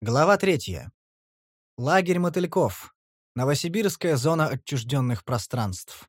Глава третья. Лагерь мотыльков. Новосибирская зона отчужденных пространств.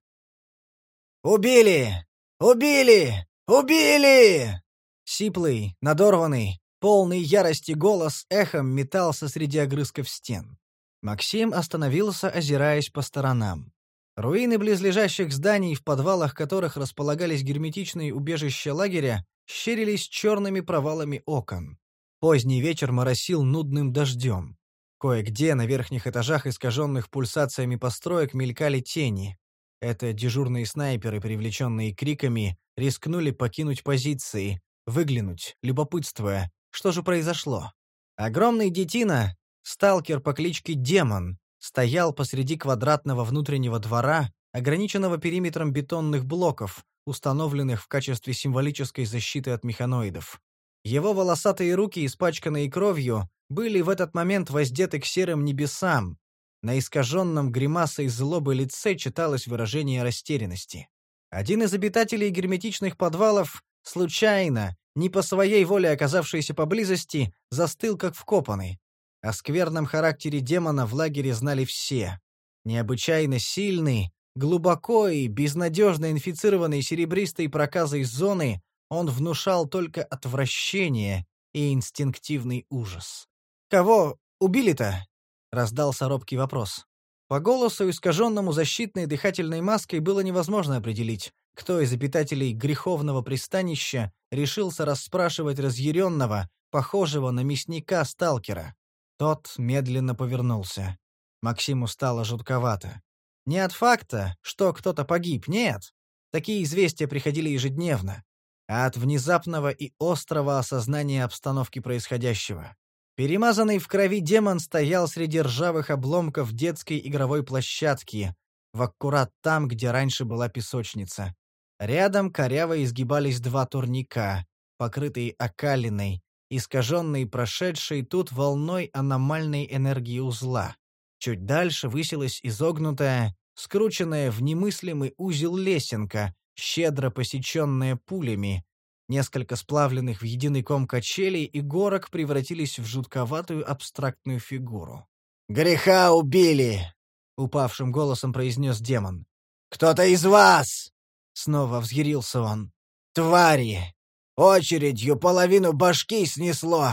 «Убили! Убили! Убили!» Сиплый, надорванный, полный ярости голос эхом метался среди огрызков стен. Максим остановился, озираясь по сторонам. Руины близлежащих зданий, в подвалах которых располагались герметичные убежища лагеря, щерились черными провалами окон. Поздний вечер моросил нудным дождем. Кое-где на верхних этажах искаженных пульсациями построек мелькали тени. Это дежурные снайперы, привлеченные криками, рискнули покинуть позиции, выглянуть, любопытствуя, что же произошло. Огромный детина, сталкер по кличке Демон, стоял посреди квадратного внутреннего двора, ограниченного периметром бетонных блоков, установленных в качестве символической защиты от механоидов. Его волосатые руки, испачканные кровью, были в этот момент воздеты к серым небесам. На искаженном гримасой злобы лице читалось выражение растерянности. Один из обитателей герметичных подвалов, случайно, не по своей воле оказавшийся поблизости, застыл как вкопанный. О скверном характере демона в лагере знали все. Необычайно сильный, глубоко и безнадежно инфицированный серебристой проказой зоны, он внушал только отвращение и инстинктивный ужас. «Кого убили-то?» — раздался робкий вопрос. По голосу, искаженному защитной дыхательной маской, было невозможно определить, кто из обитателей греховного пристанища решился расспрашивать разъяренного, похожего на мясника-сталкера. Тот медленно повернулся. Максиму стало жутковато. Не от факта, что кто-то погиб, нет. Такие известия приходили ежедневно а от внезапного и острого осознания обстановки происходящего. Перемазанный в крови демон стоял среди ржавых обломков детской игровой площадки, в аккурат там, где раньше была песочница. Рядом коряво изгибались два турника, покрытые окалиной, искаженные прошедшей тут волной аномальной энергии узла. Чуть дальше высилась изогнутая, скрученная в немыслимый узел лесенка, щедро посеченная пулями. Несколько сплавленных в единый ком качелей и горок превратились в жутковатую абстрактную фигуру. «Греха убили!» — упавшим голосом произнес демон. «Кто-то из вас!» — снова взъярился он. «Твари! Очередью половину башки снесло!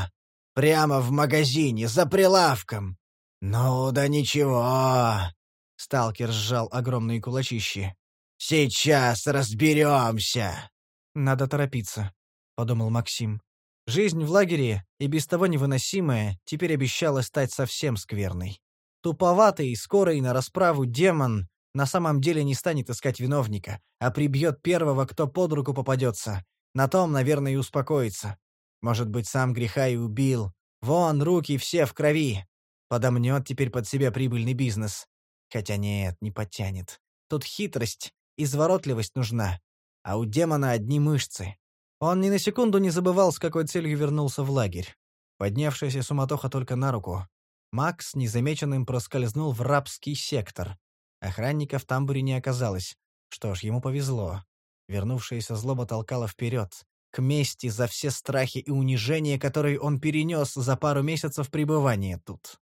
Прямо в магазине, за прилавком! Ну да ничего!» Сталкер сжал огромные кулачищи. Сейчас разберемся. Надо торопиться, подумал Максим. Жизнь в лагере, и без того невыносимая, теперь обещала стать совсем скверной. Туповатый скорый на расправу демон на самом деле не станет искать виновника, а прибьет первого, кто под руку попадется. На том, наверное, и успокоится. Может быть, сам греха и убил. Вон, руки все в крови. Подомнет теперь под себя прибыльный бизнес. Хотя нет, не подтянет. Тут хитрость, изворотливость нужна, а у демона одни мышцы. Он ни на секунду не забывал, с какой целью вернулся в лагерь. Поднявшаяся суматоха только на руку. Макс незамеченным проскользнул в рабский сектор. Охранника в тамбуре не оказалось. Что ж, ему повезло. Вернувшаяся злоба толкала вперед, к мести за все страхи и унижения, которые он перенес за пару месяцев пребывания тут.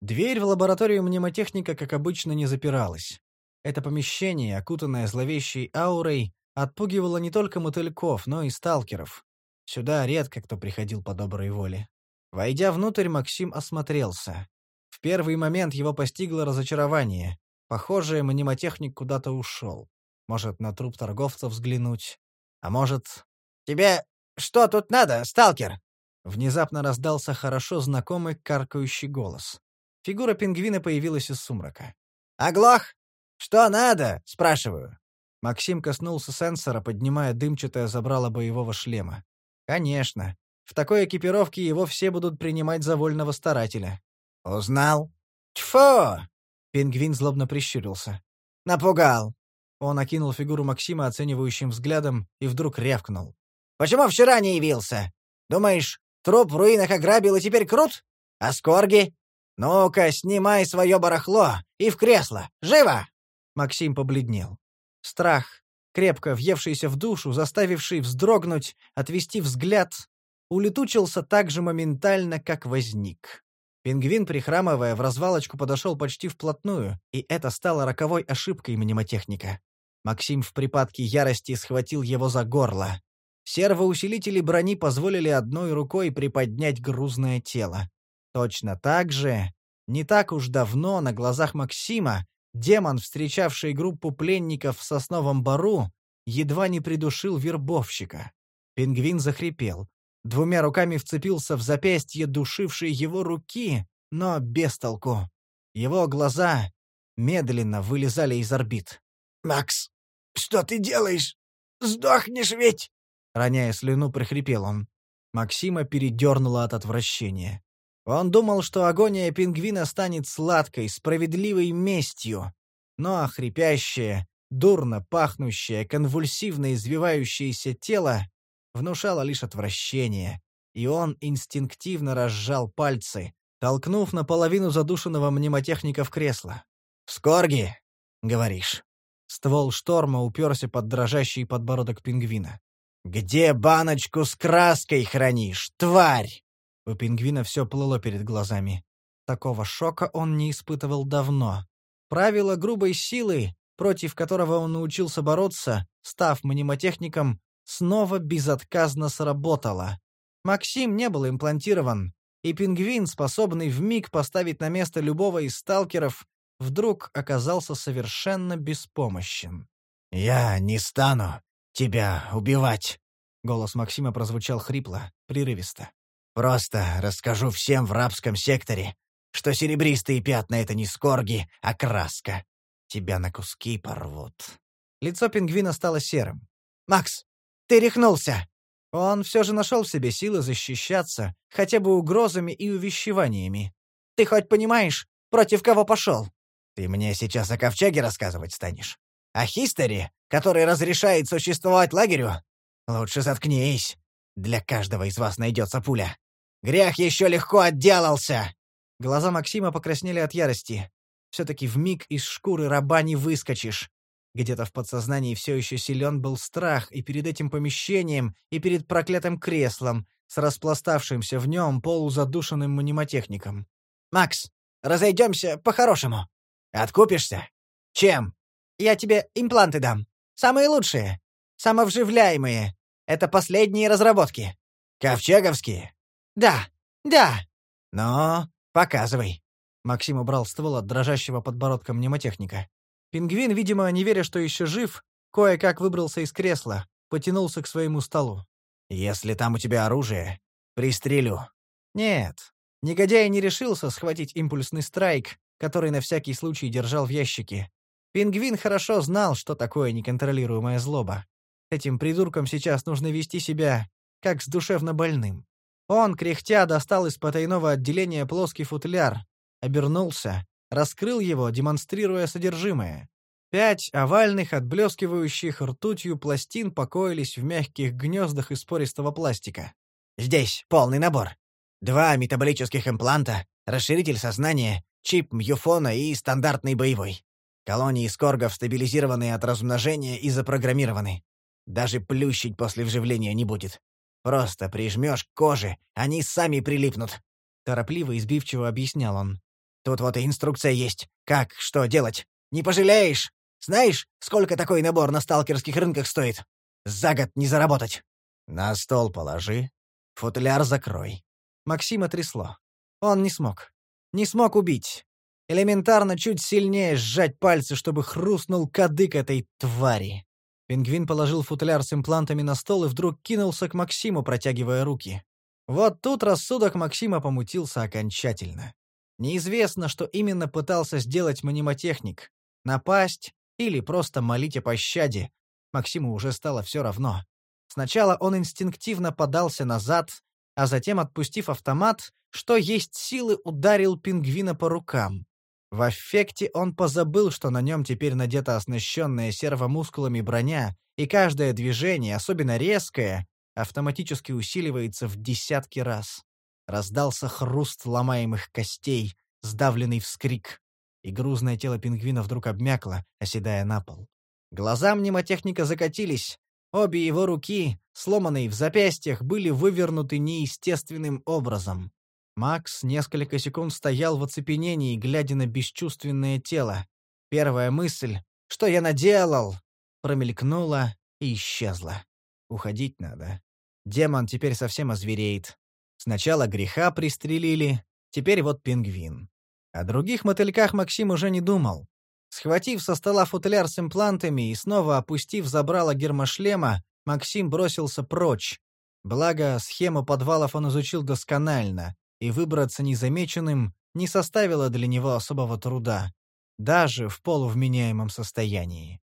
Дверь в лабораторию мнемотехника, как обычно, не запиралась. Это помещение, окутанное зловещей аурой, отпугивало не только мотыльков, но и сталкеров. Сюда редко кто приходил по доброй воле. Войдя внутрь, Максим осмотрелся. В первый момент его постигло разочарование. Похоже, мнемотехник куда-то ушел. Может, на труп торговца взглянуть. А может... «Тебе что тут надо, сталкер?» Внезапно раздался хорошо знакомый каркающий голос. Фигура пингвина появилась из сумрака. «Оглох! «Что надо?» — спрашиваю. Максим коснулся сенсора, поднимая дымчатое забрало боевого шлема. «Конечно. В такой экипировке его все будут принимать за вольного старателя». «Узнал?» «Тьфу!» — пингвин злобно прищурился. «Напугал!» Он окинул фигуру Максима оценивающим взглядом и вдруг рявкнул. «Почему вчера не явился? Думаешь, труп в руинах ограбил и теперь крут? А скорги? Ну-ка, снимай свое барахло и в кресло! Живо!» Максим побледнел. Страх, крепко въевшийся в душу, заставивший вздрогнуть, отвести взгляд, улетучился так же моментально, как возник. Пингвин, прихрамывая, в развалочку подошел почти вплотную, и это стало роковой ошибкой мнемотехника. Максим в припадке ярости схватил его за горло. Сервоусилители брони позволили одной рукой приподнять грузное тело. Точно так же, не так уж давно на глазах Максима, демон, встречавший группу пленников в сосновом бару, едва не придушил вербовщика. Пингвин захрипел. Двумя руками вцепился в запястье душившей его руки, но без толку. Его глаза медленно вылезали из орбит. «Макс, что ты делаешь? Сдохнешь ведь!» Роняя слюну, прихрипел он. Максима передернуло от отвращения. Он думал, что агония пингвина станет сладкой, справедливой местью. Но хрипящее, дурно пахнущее, конвульсивно извивающееся тело внушало лишь отвращение, и он инстинктивно разжал пальцы, толкнув наполовину задушенного мнемотехника в кресло. «Скорги!» — говоришь. Ствол шторма уперся под дрожащий подбородок пингвина. «Где баночку с краской хранишь, тварь?» У пингвина все плыло перед глазами. Такого шока он не испытывал давно. Правило грубой силы, против которого он научился бороться, став мнемотехником, снова безотказно сработало. Максим не был имплантирован, и пингвин, способный вмиг поставить на место любого из сталкеров, вдруг оказался совершенно беспомощен. «Я не стану тебя убивать», — голос Максима прозвучал хрипло, прерывисто. Просто расскажу всем в рабском секторе, что серебристые пятна — это не скорги, а краска. Тебя на куски порвут». Лицо пингвина стало серым. «Макс, ты рехнулся!» Он все же нашел в себе силы защищаться, хотя бы угрозами и увещеваниями. «Ты хоть понимаешь, против кого пошел? Ты мне сейчас о ковчеге рассказывать станешь? О Хистере, который разрешает существовать лагерю? Лучше заткнись. Для каждого из вас найдется пуля. Грех еще легко отделался!» Глаза Максима покраснели от ярости. Все-таки в миг из шкуры раба не выскочишь. Где-то в подсознании все еще силен был страх и перед этим помещением, и перед проклятым креслом, с распластавшимся в нем полузадушенным мнемотехником. «Макс, разойдемся по-хорошему. Откупишься? Чем? Я тебе импланты дам. Самые лучшие. Самовживляемые. Это последние разработки. Ковчеговские? Да, да. Ну, показывай. Максим убрал ствол от дрожащего подбородка мнемотехника. Пингвин, видимо, не веря, что еще жив, кое-как выбрался из кресла, потянулся к своему столу. «Если там у тебя оружие, пристрелю». Нет, негодяй не решился схватить импульсный страйк, который на всякий случай держал в ящике. Пингвин хорошо знал, что такое неконтролируемая злоба. Этим придуркам сейчас нужно вести себя, как с душевно больным. Он, кряхтя, достал из потайного отделения плоский футляр, обернулся, раскрыл его, демонстрируя содержимое. Пять овальных, отблескивающих ртутью пластин покоились в мягких гнездах из пористого пластика. «Здесь полный набор. Два метаболических импланта, расширитель сознания, чип мюфона и стандартный боевой. Колонии скоргов стабилизированы от размножения и запрограммированы. Даже плющить после вживления не будет. Просто прижмешь к коже, они сами прилипнут. Торопливо и избивчиво объяснял он. Тут вот и инструкция есть. Как, что делать. Не пожалеешь. Знаешь, сколько такой набор на сталкерских рынках стоит? За год не заработать. На стол положи. Футляр закрой. Максима трясло. Он не смог. Не смог убить. Элементарно чуть сильнее сжать пальцы, чтобы хрустнул кадык этой твари. Пингвин положил футляр с имплантами на стол и вдруг кинулся к Максиму, протягивая руки. Вот тут рассудок Максима помутился окончательно. Неизвестно, что именно пытался сделать мнемотехник. Напасть или просто молить о пощаде. Максиму уже стало все равно. Сначала он инстинктивно подался назад, а затем, отпустив автомат, что есть силы, ударил пингвина по рукам. В аффекте он позабыл, что на нем теперь надета оснащенная сервомускулами броня, и каждое движение, особенно резкое, автоматически усиливается в десятки раз. Раздался хруст ломаемых костей, сдавленный вскрик, и грузное тело пингвина вдруг обмякло, оседая на пол. Глаза мнемотехника закатились, Обе его руки, сломанные в запястьях, были вывернуты неестественным образом. Макс несколько секунд стоял в оцепенении, глядя на бесчувственное тело. Первая мысль «Что я наделал?» промелькнула и исчезла. Уходить надо. Демон теперь совсем озвереет. Сначала греха пристрелили, теперь вот пингвин. О других мотыльках Максим уже не думал. Схватив со стола футляр с имплантами и снова опустив забрало гермошлема, Максим бросился прочь. Благо, схему подвалов он изучил досконально, и выбраться незамеченным не составило для него особого труда, даже в полувменяемом состоянии.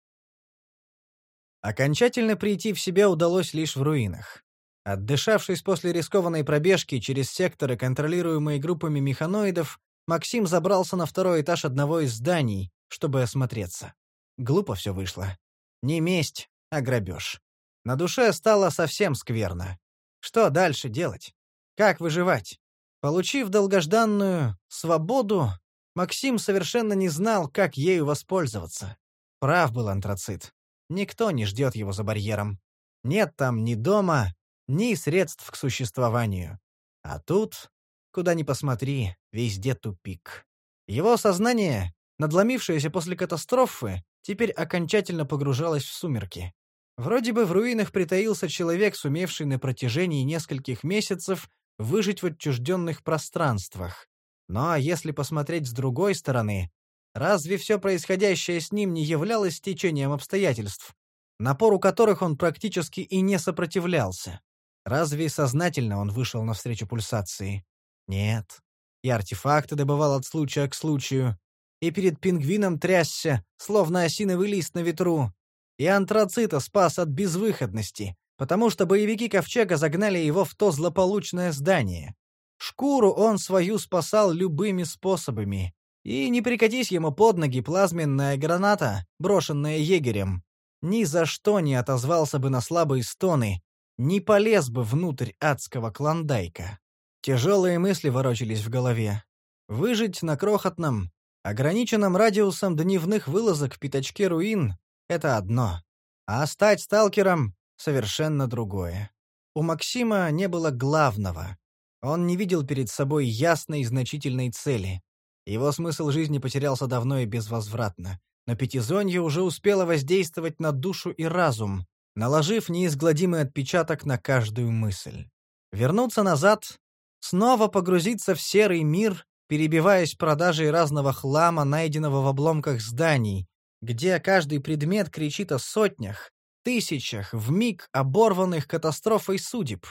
Окончательно прийти в себя удалось лишь в руинах. Отдышавшись после рискованной пробежки через секторы, контролируемые группами механоидов, Максим забрался на второй этаж одного из зданий, чтобы осмотреться. Глупо все вышло. Не месть, а грабеж. На душе стало совсем скверно. Что дальше делать? Как выживать? Получив долгожданную свободу, Максим совершенно не знал, как ею воспользоваться. Прав был антрацит. Никто не ждет его за барьером. Нет там ни дома, ни средств к существованию. А тут, куда ни посмотри, везде тупик. Его сознание надломившаяся после катастрофы, теперь окончательно погружалась в сумерки. Вроде бы в руинах притаился человек, сумевший на протяжении нескольких месяцев выжить в отчужденных пространствах. Но если посмотреть с другой стороны, разве все происходящее с ним не являлось течением обстоятельств, напору которых он практически и не сопротивлялся? Разве сознательно он вышел навстречу пульсации? Нет. И артефакты добывал от случая к случаю, и перед пингвином трясся, словно осиновый лист на ветру. И антрацита спас от безвыходности, потому что боевики Ковчега загнали его в то злополучное здание. Шкуру он свою спасал любыми способами. И не прикатись ему под ноги плазменная граната, брошенная егерем. Ни за что не отозвался бы на слабые стоны, не полез бы внутрь адского клондайка. Тяжелые мысли ворочались в голове. Выжить на крохотном, Ограниченным радиусом дневных вылазок в пятачке руин — это одно, а стать сталкером — совершенно другое. У Максима не было главного. Он не видел перед собой ясной и значительной цели. Его смысл жизни потерялся давно и безвозвратно. Но пятизонье уже успело воздействовать на душу и разум, наложив неизгладимый отпечаток на каждую мысль. Вернуться назад, снова погрузиться в серый мир перебиваясь продажей разного хлама, найденного в обломках зданий, где каждый предмет кричит о сотнях, тысячах, в миг оборванных катастрофой судеб.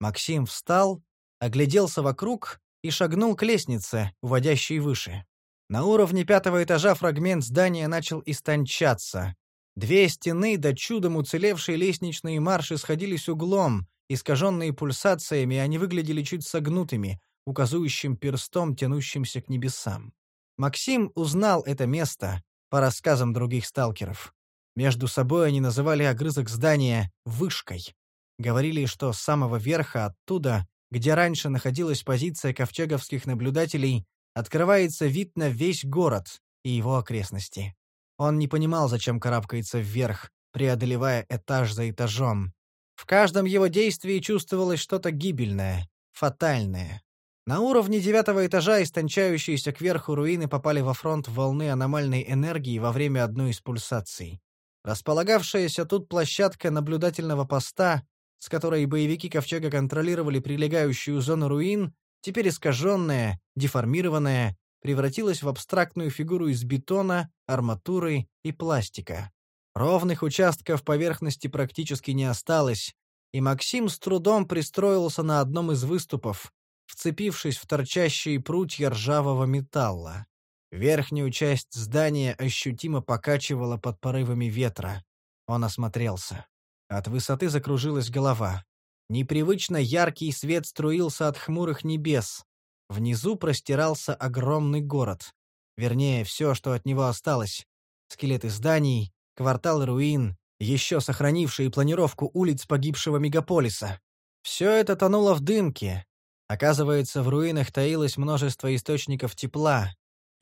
Максим встал, огляделся вокруг и шагнул к лестнице, уводящей выше. На уровне пятого этажа фрагмент здания начал истончаться. Две стены до чудом уцелевшие лестничные марши сходились углом, искаженные пульсациями, они выглядели чуть согнутыми, указующим перстом, тянущимся к небесам. Максим узнал это место по рассказам других сталкеров. Между собой они называли огрызок здания «вышкой». Говорили, что с самого верха оттуда, где раньше находилась позиция ковчеговских наблюдателей, открывается вид на весь город и его окрестности. Он не понимал, зачем карабкается вверх, преодолевая этаж за этажом. В каждом его действии чувствовалось что-то гибельное, фатальное. На уровне девятого этажа истончающиеся кверху руины попали во фронт волны аномальной энергии во время одной из пульсаций. Располагавшаяся тут площадка наблюдательного поста, с которой боевики Ковчега контролировали прилегающую зону руин, теперь искаженная, деформированная, превратилась в абстрактную фигуру из бетона, арматуры и пластика. Ровных участков поверхности практически не осталось, и Максим с трудом пристроился на одном из выступов, вцепившись в торчащие прутья ржавого металла. Верхнюю часть здания ощутимо покачивала под порывами ветра. Он осмотрелся. От высоты закружилась голова. Непривычно яркий свет струился от хмурых небес. Внизу простирался огромный город. Вернее, все, что от него осталось. Скелеты зданий, кварталы руин, еще сохранившие планировку улиц погибшего мегаполиса. Все это тонуло в дымке, Оказывается, в руинах таилось множество источников тепла,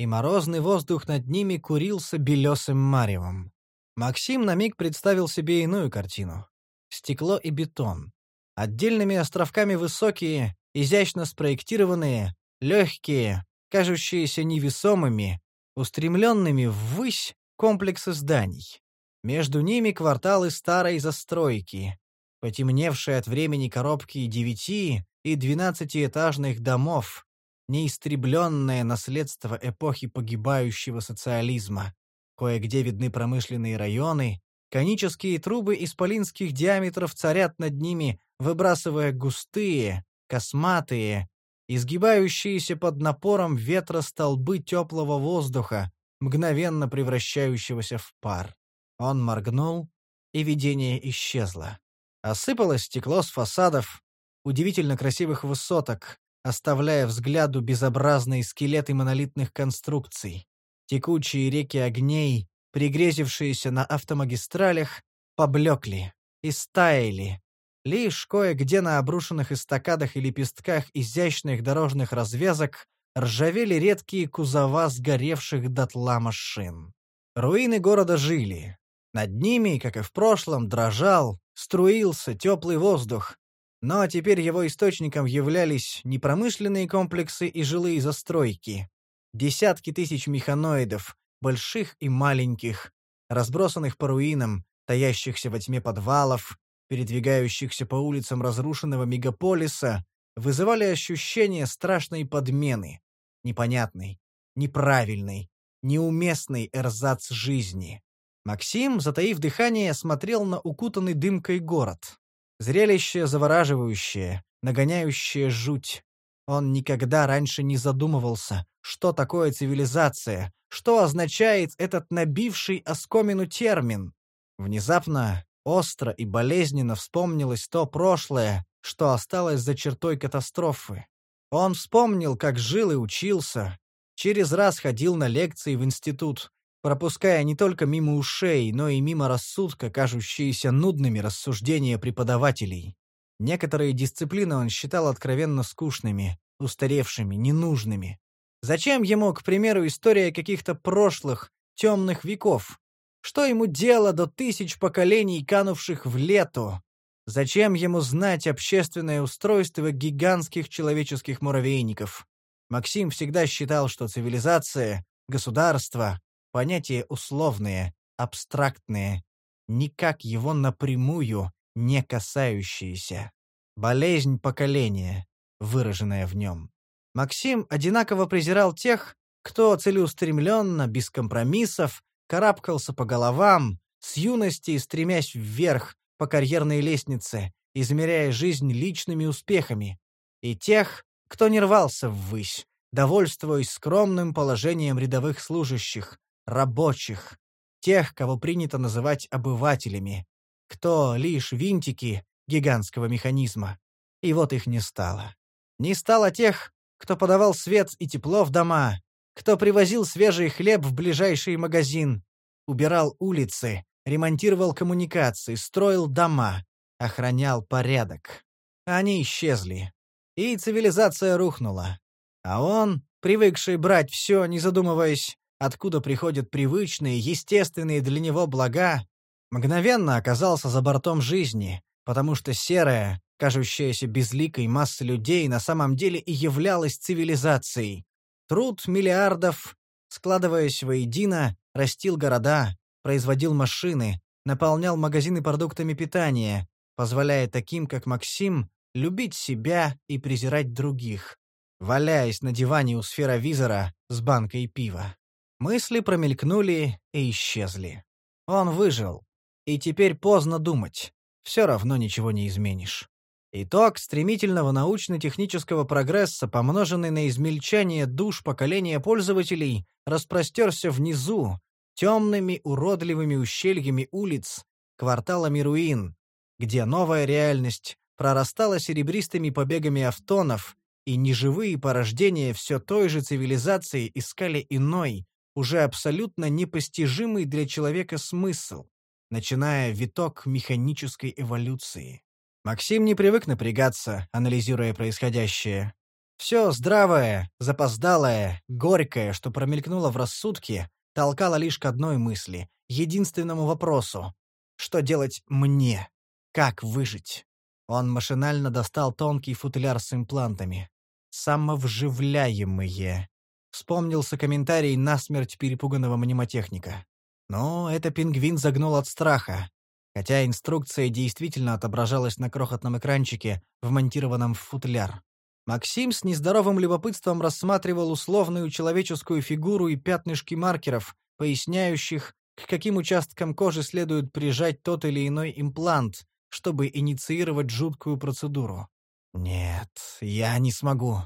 и морозный воздух над ними курился белесым маревом. Максим на миг представил себе иную картину. стекло и бетон. Отдельными островками высокие, изящно спроектированные, легкие, кажущиеся невесомыми, устремленными ввысь комплексы зданий. Между ними кварталы старой застройки, потемневшие от времени коробки девяти и двенадцатиэтажных домов, неистребленное наследство эпохи погибающего социализма. Кое-где видны промышленные районы, конические трубы исполинских диаметров царят над ними, выбрасывая густые, косматые, изгибающиеся под напором ветра столбы теплого воздуха, мгновенно превращающегося в пар. Он моргнул, и видение исчезло. Осыпалось стекло с фасадов, удивительно красивых высоток, оставляя взгляду безобразные скелеты монолитных конструкций. Текучие реки огней, пригрезившиеся на автомагистралях, поблекли и стаяли. Лишь кое-где на обрушенных эстакадах и лепестках изящных дорожных развязок ржавели редкие кузова сгоревших дотла машин. Руины города жили. Над ними, как и в прошлом, дрожал, струился теплый воздух, но теперь его источником являлись не промышленные комплексы и жилые застройки. Десятки тысяч механоидов, больших и маленьких, разбросанных по руинам, таящихся во тьме подвалов, передвигающихся по улицам разрушенного мегаполиса, вызывали ощущение страшной подмены, непонятной, неправильной, неуместной эрзац жизни. Максим, затаив дыхание, смотрел на укутанный дымкой город. Зрелище завораживающее, нагоняющее жуть. Он никогда раньше не задумывался, что такое цивилизация, что означает этот набивший оскомину термин. Внезапно, остро и болезненно вспомнилось то прошлое, что осталось за чертой катастрофы. Он вспомнил, как жил и учился, через раз ходил на лекции в институт, пропуская не только мимо ушей, но и мимо рассудка, кажущиеся нудными рассуждения преподавателей. Некоторые дисциплины он считал откровенно скучными, устаревшими, ненужными. Зачем ему, к примеру, история каких-то прошлых, темных веков? Что ему дело до тысяч поколений, канувших в лету? Зачем ему знать общественное устройство гигантских человеческих муравейников? Максим всегда считал, что цивилизация, государство, Понятия условные, абстрактные, никак его напрямую не касающиеся. Болезнь поколения, выраженная в нем. Максим одинаково презирал тех, кто целеустремленно, без компромиссов, карабкался по головам, с юности стремясь вверх по карьерной лестнице, измеряя жизнь личными успехами, и тех, кто не рвался ввысь, довольствуясь скромным положением рядовых служащих, рабочих, тех, кого принято называть обывателями, кто лишь винтики гигантского механизма. И вот их не стало. Не стало тех, кто подавал свет и тепло в дома, кто привозил свежий хлеб в ближайший магазин, убирал улицы, ремонтировал коммуникации, строил дома, охранял порядок. Они исчезли. И цивилизация рухнула. А он, привыкший брать все, не задумываясь, откуда приходят привычные, естественные для него блага, мгновенно оказался за бортом жизни, потому что серая, кажущаяся безликой масса людей на самом деле и являлась цивилизацией. Труд миллиардов, складываясь воедино, растил города, производил машины, наполнял магазины продуктами питания, позволяя таким, как Максим, любить себя и презирать других, валяясь на диване у сферовизора с банкой пива. Мысли промелькнули и исчезли. Он выжил. И теперь поздно думать. Все равно ничего не изменишь. Итог стремительного научно-технического прогресса, помноженный на измельчание душ поколения пользователей, распростерся внизу, темными уродливыми ущельями улиц, кварталами руин, где новая реальность прорастала серебристыми побегами автонов, и неживые порождения все той же цивилизации искали иной, уже абсолютно непостижимый для человека смысл, начиная виток механической эволюции. Максим не привык напрягаться, анализируя происходящее. Все здравое, запоздалое, горькое, что промелькнуло в рассудке, толкало лишь к одной мысли, единственному вопросу. Что делать мне? Как выжить? Он машинально достал тонкий футляр с имплантами. Самовживляемые. Вспомнился комментарий насмерть перепуганного мнемотехника. Но это пингвин загнул от страха, хотя инструкция действительно отображалась на крохотном экранчике, вмонтированном в футляр. Максим с нездоровым любопытством рассматривал условную человеческую фигуру и пятнышки маркеров, поясняющих, к каким участкам кожи следует прижать тот или иной имплант, чтобы инициировать жуткую процедуру. Нет, я не смогу.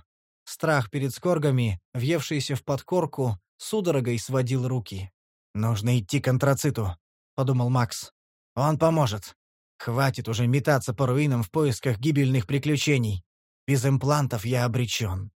Страх перед скоргами, въевшийся в подкорку, судорогой сводил руки. «Нужно идти к антрациту», — подумал Макс. «Он поможет. Хватит уже метаться по руинам в поисках гибельных приключений. Без имплантов я обречен».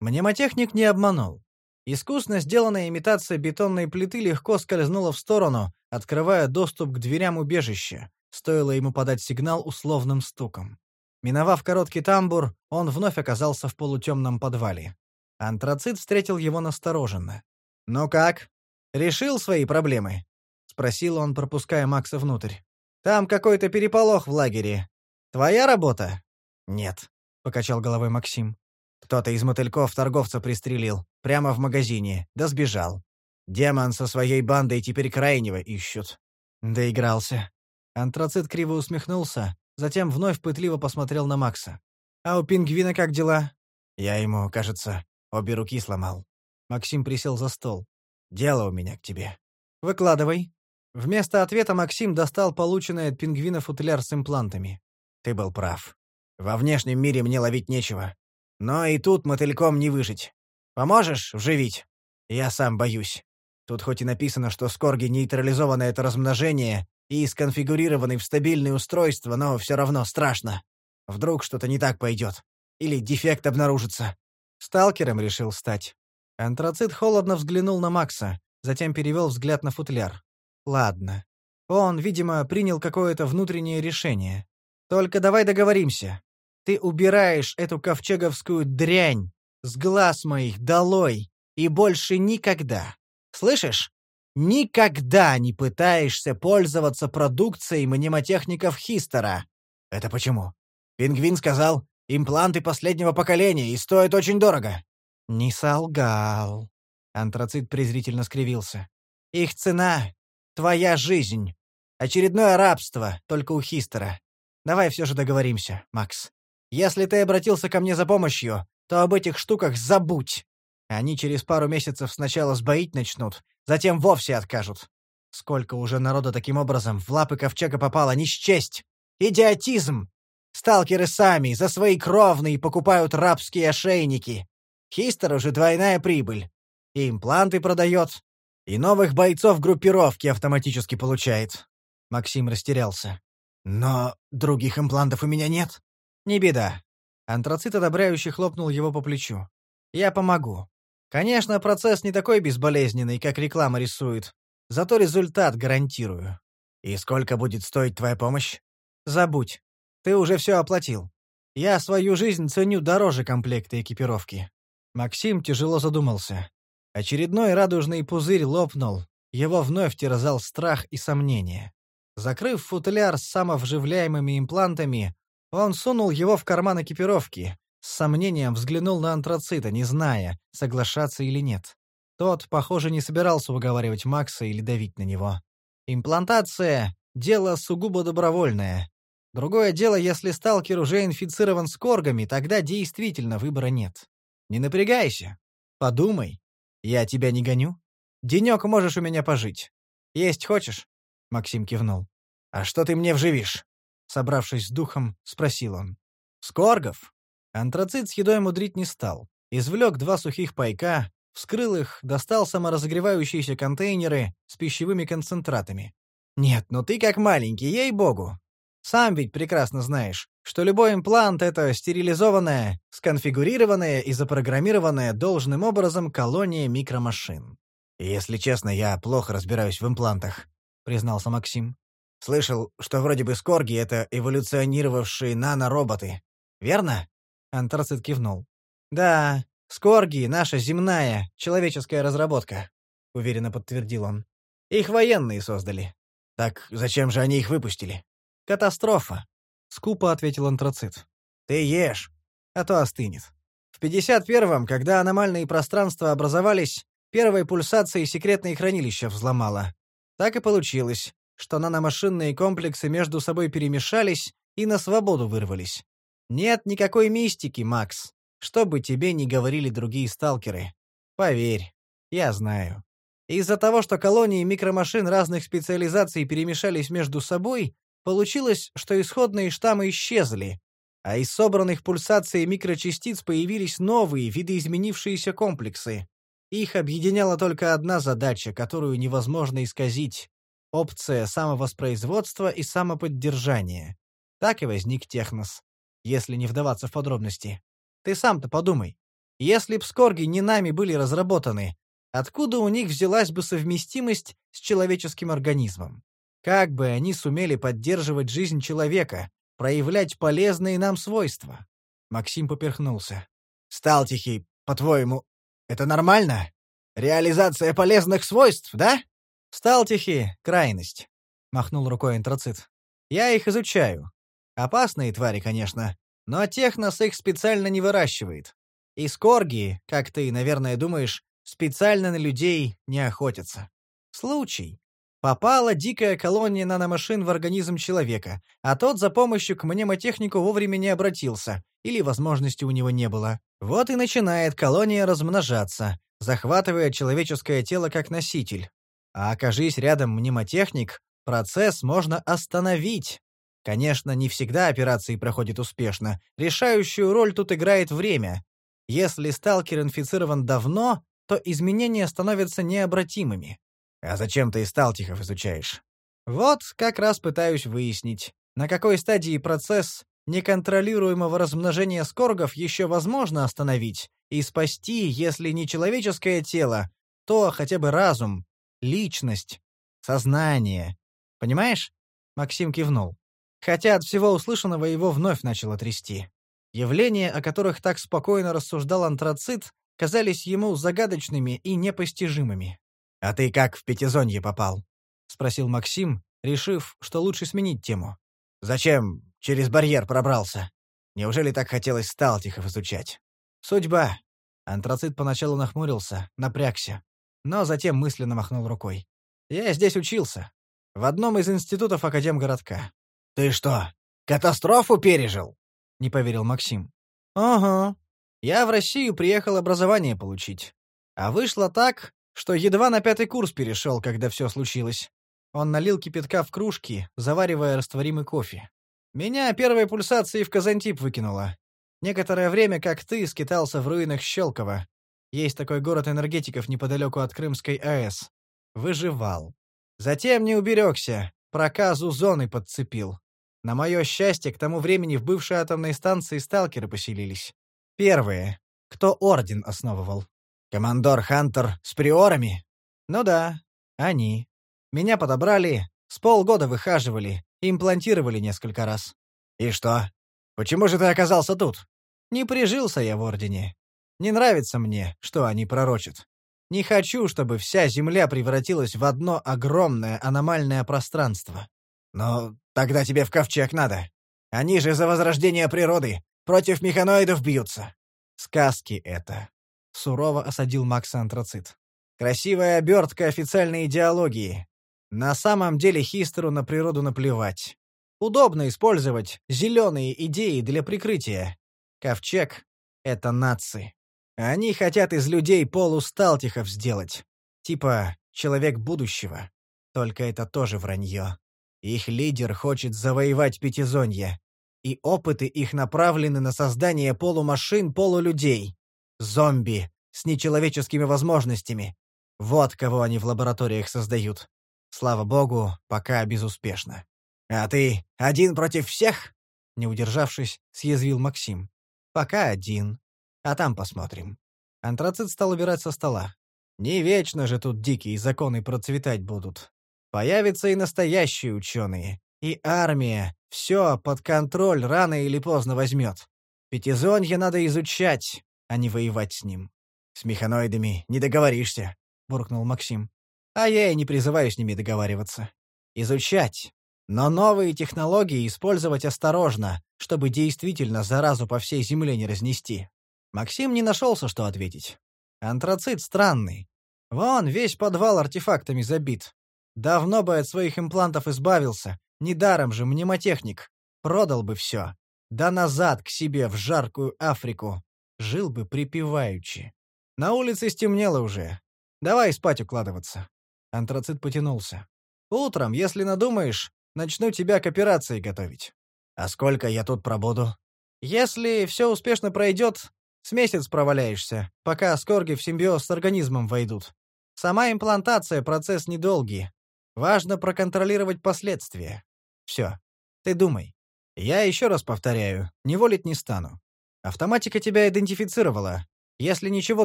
Мнемотехник не обманул. Искусно сделанная имитация бетонной плиты легко скользнула в сторону, открывая доступ к дверям убежища, стоило ему подать сигнал условным стуком. Миновав короткий тамбур, он вновь оказался в полутемном подвале. Антрацит встретил его настороженно. «Ну как? Решил свои проблемы?» — спросил он, пропуская Макса внутрь. «Там какой-то переполох в лагере. Твоя работа?» «Нет», — покачал головой Максим. «Кто-то из мотыльков торговца пристрелил. Прямо в магазине. Да сбежал. Демон со своей бандой теперь крайнего ищут». Доигрался. Антрацит криво усмехнулся, Затем вновь пытливо посмотрел на Макса. «А у пингвина как дела?» «Я ему, кажется, обе руки сломал». Максим присел за стол. «Дело у меня к тебе». «Выкладывай». Вместо ответа Максим достал полученный от пингвина футляр с имплантами. «Ты был прав. Во внешнем мире мне ловить нечего. Но и тут мотыльком не выжить. Поможешь вживить? Я сам боюсь. Тут хоть и написано, что скорги нейтрализовано это размножение, и сконфигурированы в стабильные устройства, но все равно страшно. Вдруг что-то не так пойдет. Или дефект обнаружится. Сталкером решил стать. Антрацит холодно взглянул на Макса, затем перевел взгляд на футляр. Ладно. Он, видимо, принял какое-то внутреннее решение. Только давай договоримся. Ты убираешь эту ковчеговскую дрянь с глаз моих долой и больше никогда. Слышишь? Никогда не пытаешься пользоваться продукцией мнемотехников Хистера. Это почему? Пингвин сказал, импланты последнего поколения и стоят очень дорого. Не солгал. Антрацит презрительно скривился. Их цена — твоя жизнь. Очередное рабство, только у Хистера. Давай все же договоримся, Макс. Если ты обратился ко мне за помощью, то об этих штуках забудь. Они через пару месяцев сначала сбоить начнут, затем вовсе откажут. Сколько уже народа таким образом в лапы ковчега попало, не счесть! Идиотизм! Сталкеры сами за свои кровные покупают рабские ошейники. Хистер уже двойная прибыль. И импланты продает, и новых бойцов группировки автоматически получает. Максим растерялся. Но других имплантов у меня нет. Не беда. Антрацит одобряюще хлопнул его по плечу. Я помогу. Конечно, процесс не такой безболезненный, как реклама рисует. Зато результат гарантирую. И сколько будет стоить твоя помощь? Забудь. Ты уже все оплатил. Я свою жизнь ценю дороже комплекта экипировки. Максим тяжело задумался. Очередной радужный пузырь лопнул. Его вновь терзал страх и сомнение. Закрыв футляр с самовживляемыми имплантами, он сунул его в карман экипировки, с сомнением взглянул на антрацита, не зная, соглашаться или нет. Тот, похоже, не собирался уговаривать Макса или давить на него. Имплантация — дело сугубо добровольное. Другое дело, если сталкер уже инфицирован скоргами, тогда действительно выбора нет. Не напрягайся. Подумай. Я тебя не гоню. Денек можешь у меня пожить. Есть хочешь? Максим кивнул. А что ты мне вживишь? Собравшись с духом, спросил он. Скоргов? Антрацит с едой мудрить не стал. Извлек два сухих пайка, вскрыл их, достал саморазогревающиеся контейнеры с пищевыми концентратами. «Нет, ну ты как маленький, ей-богу! Сам ведь прекрасно знаешь, что любой имплант — это стерилизованная, сконфигурированная и запрограммированная должным образом колония микромашин. «Если честно, я плохо разбираюсь в имплантах», — признался Максим. «Слышал, что вроде бы скорги — это эволюционировавшие нанороботы. Верно?» Антрацит кивнул. «Да, Скорги — наша земная, человеческая разработка», — уверенно подтвердил он. «Их военные создали». «Так зачем же они их выпустили?» Катастрофа, скупо ответил антрацит. Ты ешь, а то остынет. В 51-м, когда аномальные пространства образовались, первой пульсацией секретные хранилища взломало. Так и получилось, что наномашинные комплексы между собой перемешались и на свободу вырвались. Нет никакой мистики, Макс, что бы тебе ни говорили другие сталкеры. Поверь, я знаю. Из-за того, что колонии микромашин разных специализаций перемешались между собой, получилось, что исходные штаммы исчезли, а из собранных пульсаций микрочастиц появились новые, видоизменившиеся комплексы. Их объединяла только одна задача, которую невозможно исказить — опция самовоспроизводства и самоподдержания. Так и возник технос, если не вдаваться в подробности. Ты сам-то подумай. Если б скорги не нами были разработаны, откуда у них взялась бы совместимость с человеческим организмом? Как бы они сумели поддерживать жизнь человека, проявлять полезные нам свойства? Максим поперхнулся. «Стал тихий, по-твоему, это нормально? Реализация полезных свойств, да?» «Стал тихий, крайность», — махнул рукой антрацит. «Я их изучаю. Опасные твари, конечно, но технос их специально не выращивает. И скорги, как ты, наверное, думаешь, специально на людей не охотятся. Случай. Попала дикая колония наномашин в организм человека, а тот за помощью к мнемотехнику вовремя не обратился, или возможности у него не было. Вот и начинает колония размножаться, захватывая человеческое тело как носитель. А окажись рядом мнемотехник, процесс можно остановить. Конечно, не всегда операции проходят успешно. Решающую роль тут играет время. Если сталкер инфицирован давно, то изменения становятся необратимыми. А зачем ты сталтихов изучаешь? Вот как раз пытаюсь выяснить, на какой стадии процесс неконтролируемого размножения скоргов еще возможно остановить и спасти, если не человеческое тело, то хотя бы разум, личность, сознание. Понимаешь? Максим кивнул. Хотя от всего услышанного его вновь начало трясти. Явления, о которых так спокойно рассуждал антрацит, казались ему загадочными и непостижимыми. «А ты как в Пятизонье попал?» — спросил Максим, решив, что лучше сменить тему. «Зачем через барьер пробрался? Неужели так хотелось Сталтихов изучать?» «Судьба». Антрацит поначалу нахмурился, напрягся, но затем мысленно махнул рукой. «Я здесь учился. В одном из институтов Академгородка. «Ты что, катастрофу пережил?» — не поверил Максим. «Ага. Я в Россию приехал образование получить. А вышло так, что едва на пятый курс перешел, когда все случилось. Он налил кипятка в кружки, заваривая растворимый кофе. Меня первой пульсацией в Казантип выкинуло. Некоторое время, как ты, скитался в руинах Щелково. Есть такой город энергетиков неподалеку от Крымской АЭС. Выживал. Затем не уберегся, проказу зоны подцепил. На мое счастье, к тому времени в бывшей атомной станции сталкеры поселились. Первые, кто орден основывал. Командор Хантер с приорами? Ну да, они. Меня подобрали, с полгода выхаживали, имплантировали несколько раз. И что? Почему же ты оказался тут? Не прижился я в ордене. Не нравится мне, что они пророчат. Не хочу, чтобы вся Земля превратилась в одно огромное аномальное пространство. Но тогда тебе в ковчег надо. Они же за возрождение природы. Против механоидов бьются. Сказки это. Сурово осадил Макса антрацит. Красивая обертка официальной идеологии. На самом деле Хистеру на природу наплевать. Удобно использовать зеленые идеи для прикрытия. Ковчег — это нации. Они хотят из людей полусталтихов сделать. Типа человек будущего. Только это тоже вранье. Их лидер хочет завоевать Пятизонье, и опыты их направлены на создание полумашин, полулюдей. Зомби с нечеловеческими возможностями. Вот кого они в лабораториях создают. Слава богу, пока безуспешно. «А ты один против всех?» Не удержавшись, съязвил Максим. «Пока один. А там посмотрим». Антрацит стал убирать со стола. «Не вечно же тут дикие законы процветать будут. Появятся и настоящие ученые. И армия все под контроль рано или поздно возьмет. Пятизонье надо изучать, а не воевать с ним. «С механоидами не договоришься», — буркнул Максим. «А я и не призываю с ними договариваться. Изучать. Но новые технологии использовать осторожно, чтобы действительно заразу по всей земле не разнести. Максим не нашелся, что ответить. Антрацит странный. Вон, весь подвал артефактами забит. Давно бы от своих имплантов избавился. Недаром же мнемотехник. Продал бы все. Да назад к себе в жаркую Африку. Жил бы припеваючи. На улице стемнело уже. Давай спать укладываться. Антрацит потянулся. Утром, если надумаешь, начну тебя к операции готовить. А сколько я тут пробуду? Если все успешно пройдет, с месяц проваляешься, пока скорги в симбиоз с организмом войдут. Сама имплантация — процесс недолгий. Важно проконтролировать последствия. Все. Ты думай. Я еще раз повторяю, не волить не стану. Автоматика тебя идентифицировала. Если ничего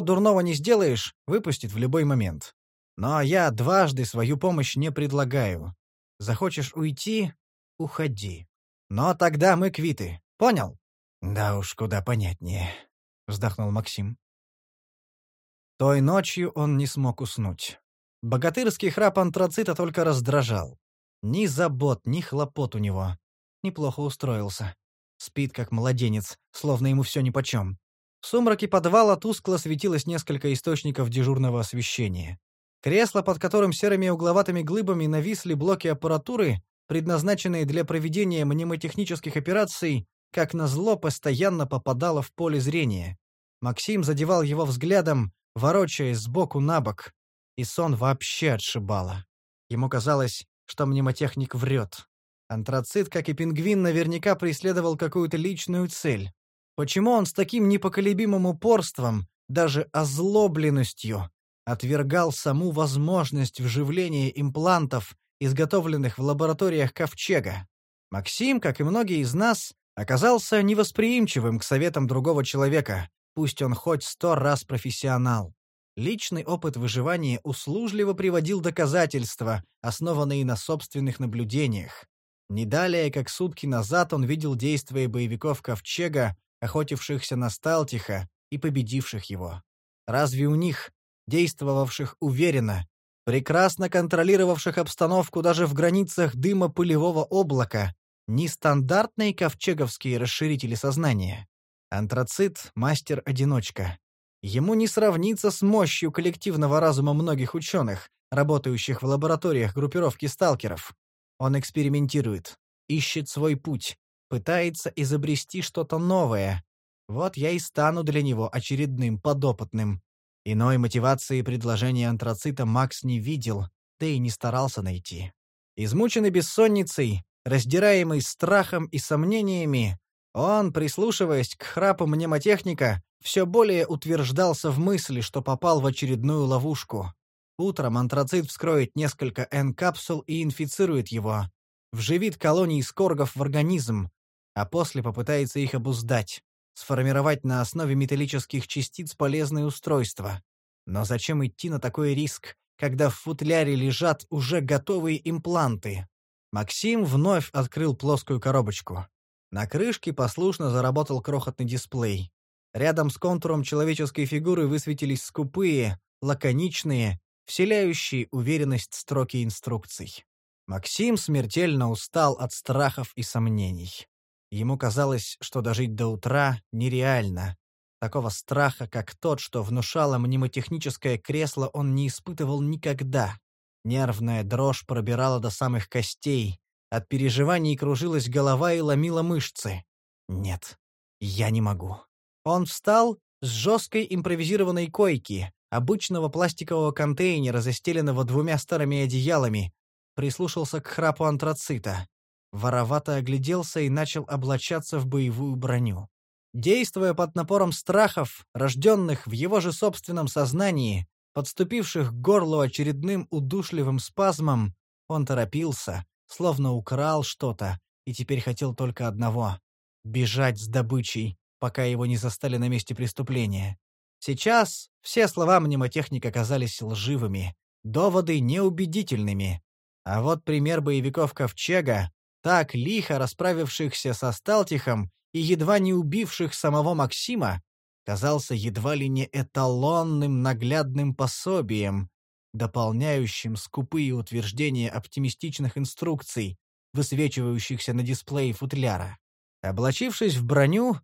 дурного не сделаешь, выпустит в любой момент. Но я дважды свою помощь не предлагаю. Захочешь уйти — уходи. Но тогда мы квиты. Понял? Да уж, куда понятнее, вздохнул Максим. Той ночью он не смог уснуть. Богатырский храп антрацита только раздражал. Ни забот, ни хлопот у него. Неплохо устроился. Спит, как младенец, словно ему все нипочем. В сумраке подвала тускло светилось несколько источников дежурного освещения. Кресло, под которым серыми угловатыми глыбами нависли блоки аппаратуры, предназначенные для проведения мнемотехнических операций, как назло, постоянно попадало в поле зрения. Максим задевал его взглядом, ворочаясь сбоку на бок, и сон вообще отшибало. Ему казалось, что мнемотехник врет. Антрацит, как и пингвин, наверняка преследовал какую-то личную цель. Почему он с таким непоколебимым упорством, даже озлобленностью, отвергал саму возможность вживления имплантов, изготовленных в лабораториях Ковчега. Максим, как и многие из нас, оказался невосприимчивым к советам другого человека, пусть он хоть сто раз профессионал. Личный опыт выживания услужливо приводил доказательства, основанные на собственных наблюдениях. Не далее, как сутки назад он видел действия боевиков Ковчега, охотившихся на Сталтиха и победивших его. Разве у них, действовавших уверенно, прекрасно контролировавших обстановку даже в границах дыма пылевого облака, не стандартные ковчеговские расширители сознания. Антрацит — мастер-одиночка. Ему не сравнится с мощью коллективного разума многих ученых, работающих в лабораториях группировки сталкеров. Он экспериментирует, ищет свой путь, пытается изобрести что-то новое. Вот я и стану для него очередным подопытным. Иной мотивации предложения антрацита Макс не видел, да и не старался найти. Измученный бессонницей, раздираемый страхом и сомнениями, он, прислушиваясь к храпу мнемотехника, все более утверждался в мысли, что попал в очередную ловушку. Утром антрацит вскроет несколько N-капсул и инфицирует его. Вживит колонии скоргов в организм, а после попытается их обуздать сформировать на основе металлических частиц полезное устройство. Но зачем идти на такой риск, когда в футляре лежат уже готовые импланты? Максим вновь открыл плоскую коробочку. На крышке послушно заработал крохотный дисплей. Рядом с контуром человеческой фигуры высветились скупые, лаконичные, вселяющие уверенность строки инструкций. Максим смертельно устал от страхов и сомнений. Ему казалось, что дожить до утра нереально. Такого страха, как тот, что внушало мнемотехническое кресло, он не испытывал никогда. Нервная дрожь пробирала до самых костей. От переживаний кружилась голова и ломила мышцы. Нет, я не могу. Он встал с жесткой импровизированной койки, обычного пластикового контейнера, застеленного двумя старыми одеялами, прислушался к храпу антрацита. Воровато огляделся и начал облачаться в боевую броню. Действуя под напором страхов, рожденных в его же собственном сознании, подступивших к горлу очередным удушливым спазмом, он торопился, словно украл что-то, и теперь хотел только одного — бежать с добычей, пока его не застали на месте преступления. Сейчас все слова мнемотехника казались лживыми, доводы неубедительными. А вот пример боевиков Ковчега, так лихо расправившихся со Сталтихом и едва не убивших самого Максима, казался едва ли не эталонным наглядным пособием, дополняющим скупые утверждения оптимистичных инструкций, высвечивающихся на дисплее футляра. Облачившись в броню,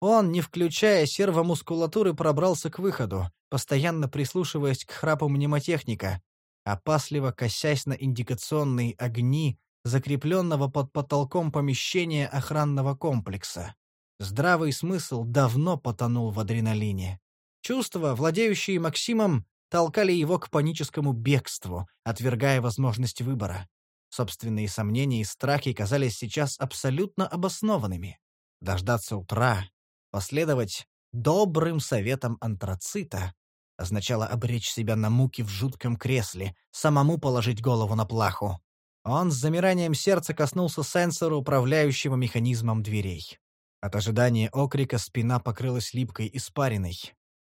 он, не включая сервомускулатуры, пробрался к выходу, постоянно прислушиваясь к храпу мнемотехника, опасливо косясь на индикационные огни, закрепленного под потолком помещения охранного комплекса. Здравый смысл давно потонул в адреналине. Чувства, владеющие Максимом, толкали его к паническому бегству, отвергая возможность выбора. Собственные сомнения и страхи казались сейчас абсолютно обоснованными. Дождаться утра, последовать добрым советам антрацита, означало обречь себя на муки в жутком кресле, самому положить голову на плаху. Он с замиранием сердца коснулся сенсора, управляющего механизмом дверей. От ожидания окрика спина покрылась липкой испариной.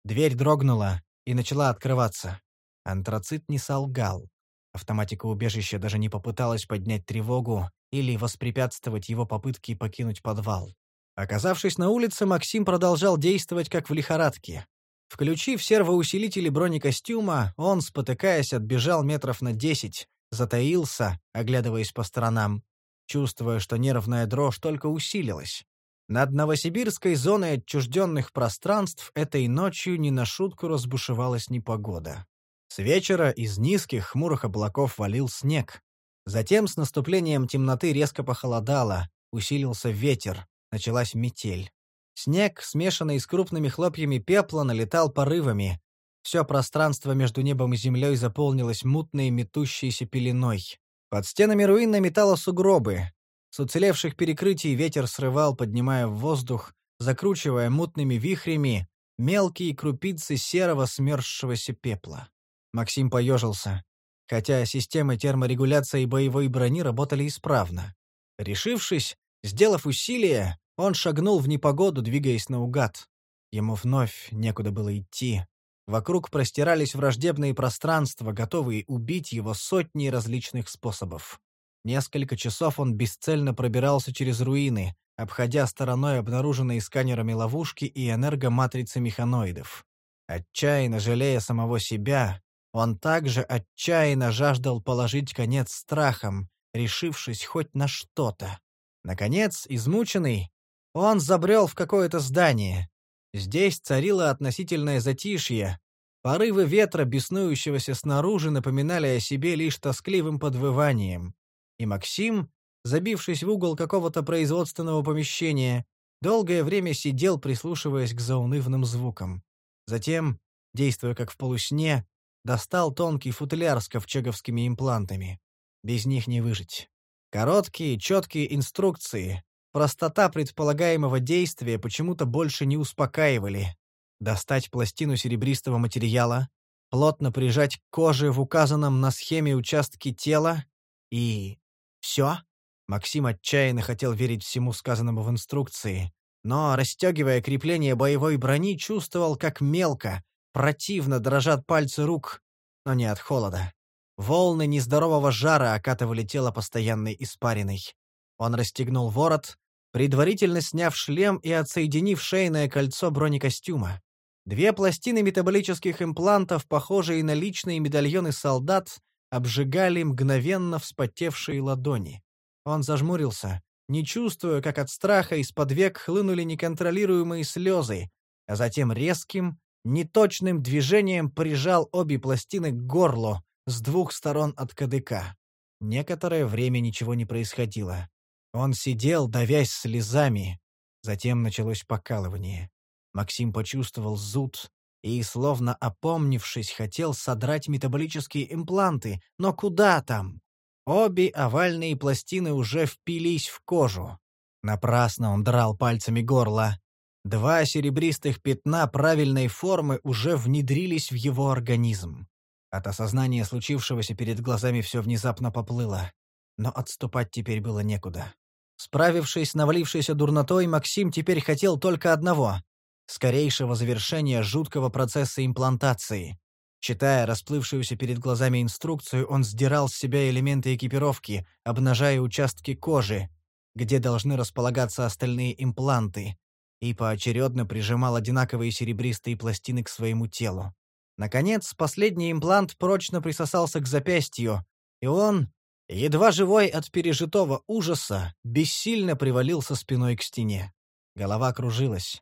Дверь дрогнула и начала открываться. Антрацит не солгал. Автоматика убежища даже не попыталась поднять тревогу или воспрепятствовать его попытке покинуть подвал. Оказавшись на улице, Максим продолжал действовать как в лихорадке. Включив сервоусилители бронекостюма, он, спотыкаясь, отбежал метров на десять, затаился, оглядываясь по сторонам, чувствуя, что нервная дрожь только усилилась. Над Новосибирской зоной отчужденных пространств этой ночью не на шутку разбушевалась непогода. С вечера из низких хмурых облаков валил снег. Затем с наступлением темноты резко похолодало, усилился ветер, началась метель. Снег, смешанный с крупными хлопьями пепла, налетал порывами. Все пространство между небом и землей заполнилось мутной метущейся пеленой. Под стенами руин наметало сугробы. С уцелевших перекрытий ветер срывал, поднимая в воздух, закручивая мутными вихрями мелкие крупицы серого смерзшегося пепла. Максим поежился, хотя системы терморегуляции боевой брони работали исправно. Решившись, сделав усилие, он шагнул в непогоду, двигаясь наугад. Ему вновь некуда было идти. Вокруг простирались враждебные пространства, готовые убить его сотни различных способов. Несколько часов он бесцельно пробирался через руины, обходя стороной обнаруженные сканерами ловушки и энергоматрицы механоидов. Отчаянно жалея самого себя, он также отчаянно жаждал положить конец страхам, решившись хоть на что-то. Наконец, измученный, он забрел в какое-то здание. Здесь царило относительное затишье. Порывы ветра, беснующегося снаружи, напоминали о себе лишь тоскливым подвыванием. И Максим, забившись в угол какого-то производственного помещения, долгое время сидел, прислушиваясь к заунывным звукам. Затем, действуя как в полусне, достал тонкий футляр с ковчеговскими имплантами. Без них не выжить. Короткие, четкие инструкции, простота предполагаемого действия почему-то больше не успокаивали. Достать пластину серебристого материала, плотно прижать к коже в указанном на схеме участке тела и... Все? Максим отчаянно хотел верить всему сказанному в инструкции, но, расстегивая крепление боевой брони, чувствовал, как мелко, Противно дрожат пальцы рук, но не от холода. Волны нездорового жара окатывали тело постоянной испариной. Он расстегнул ворот, предварительно сняв шлем и отсоединив шейное кольцо бронекостюма. Две пластины метаболических имплантов, похожие на личные медальоны солдат, обжигали мгновенно вспотевшие ладони. Он зажмурился, не чувствуя, как от страха из-под век хлынули неконтролируемые слезы, а затем резким, неточным движением прижал обе пластины к горлу с двух сторон от кадыка. Некоторое время ничего не происходило. Он сидел, давясь слезами. Затем началось покалывание. Максим почувствовал зуд и, словно опомнившись, хотел содрать метаболические импланты, но куда там? Обе овальные пластины уже впились в кожу. Напрасно он драл пальцами горло. Два серебристых пятна правильной формы уже внедрились в его организм. От осознания случившегося перед глазами все внезапно поплыло. Но отступать теперь было некуда. Справившись с навалившейся дурнотой, Максим теперь хотел только одного — скорейшего завершения жуткого процесса имплантации. Читая расплывшуюся перед глазами инструкцию, он сдирал с себя элементы экипировки, обнажая участки кожи, где должны располагаться остальные импланты, и поочередно прижимал одинаковые серебристые пластины к своему телу. Наконец, последний имплант прочно присосался к запястью, и он, Едва живой от пережитого ужаса, бессильно привалился спиной к стене. Голова кружилась.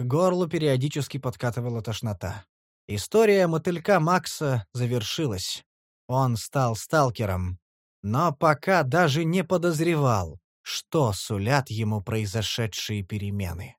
К горлу периодически подкатывала тошнота. История мотылька Макса завершилась. Он стал сталкером. Но пока даже не подозревал, что сулят ему произошедшие перемены.